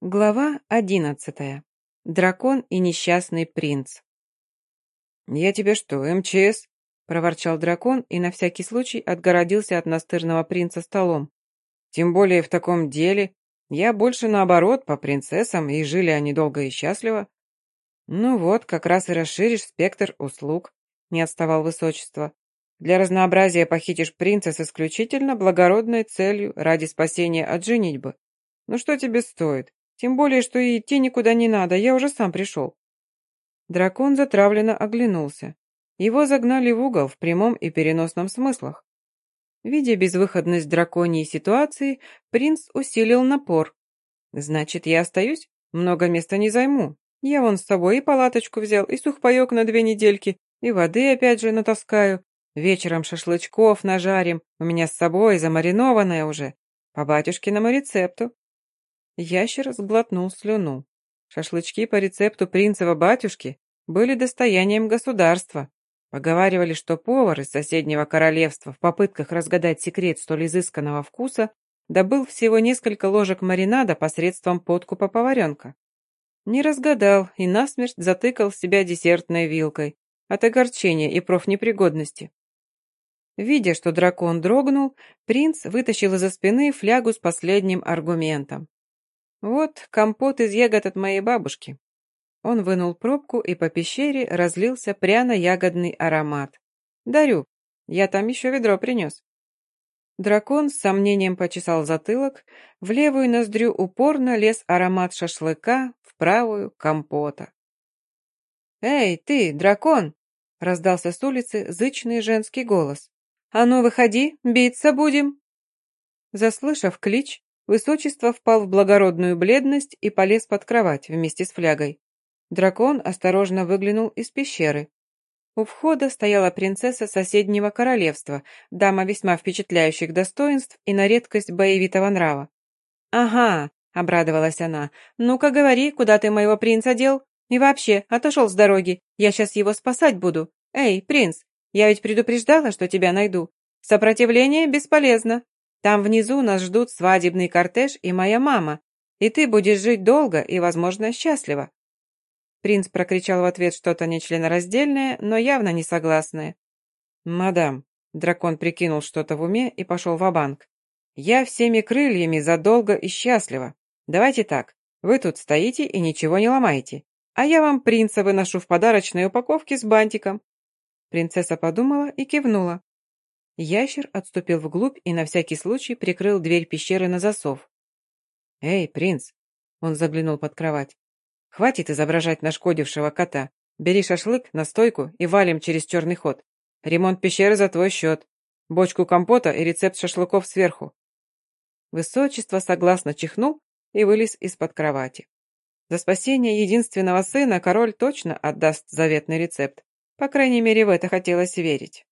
Глава одиннадцатая. Дракон и несчастный принц. «Я тебе что, МЧС?» – проворчал дракон и на всякий случай отгородился от настырного принца столом. «Тем более в таком деле. Я больше наоборот, по принцессам, и жили они долго и счастливо». «Ну вот, как раз и расширишь спектр услуг», – не отставал высочество. «Для разнообразия похитишь принца с исключительно благородной целью ради спасения от женитьбы. Ну что тебе стоит? Тем более, что и идти никуда не надо, я уже сам пришел». Дракон затравленно оглянулся. Его загнали в угол в прямом и переносном смыслах. Видя безвыходность драконьей ситуации, принц усилил напор. «Значит, я остаюсь? Много места не займу. Я вон с собой и палаточку взял, и сухпайок на две недельки, и воды опять же натаскаю. Вечером шашлычков нажарим, у меня с собой замаринованное уже. По батюшкиному рецепту. Ящер сглотнул слюну. Шашлычки по рецепту принцева батюшки были достоянием государства. Поговаривали, что повар из соседнего королевства в попытках разгадать секрет столь изысканного вкуса добыл всего несколько ложек маринада посредством подкупа поваренка. Не разгадал и насмерть затыкал себя десертной вилкой от огорчения и профнепригодности. Видя, что дракон дрогнул, принц вытащил из-за спины флягу с последним аргументом. Вот компот из ягод от моей бабушки. Он вынул пробку, и по пещере разлился пряно-ягодный аромат. Дарю, я там еще ведро принес. Дракон с сомнением почесал затылок, в левую ноздрю упорно лез аромат шашлыка, в правую — компота. «Эй, ты, дракон!» — раздался с улицы зычный женский голос. «А ну, выходи, биться будем!» Заслышав клич, Высочество впал в благородную бледность и полез под кровать вместе с флягой. Дракон осторожно выглянул из пещеры. У входа стояла принцесса соседнего королевства, дама весьма впечатляющих достоинств и на редкость боевитого нрава. «Ага», — обрадовалась она, — «ну-ка говори, куда ты моего принца дел? И вообще, отошел с дороги, я сейчас его спасать буду. Эй, принц, я ведь предупреждала, что тебя найду. Сопротивление бесполезно, там внизу нас ждут свадебный кортеж и моя мама, и ты будешь жить долго и, возможно, счастливо». Принц прокричал в ответ что-то нечленораздельное, но явно не согласное. «Мадам», — дракон прикинул что-то в уме и пошел в банк «я всеми крыльями задолго и счастливо. Давайте так, вы тут стоите и ничего не ломаете, а я вам принца выношу в подарочной упаковке с бантиком». Принцесса подумала и кивнула. Ящер отступил вглубь и на всякий случай прикрыл дверь пещеры на засов. «Эй, принц!» Он заглянул под кровать. «Хватит изображать нашкодившего кота. Бери шашлык, настойку и валим через черный ход. Ремонт пещеры за твой счет. Бочку компота и рецепт шашлыков сверху». Высочество согласно чихнул и вылез из-под кровати. За спасение единственного сына король точно отдаст заветный рецепт. По крайней мере, в это хотелось верить.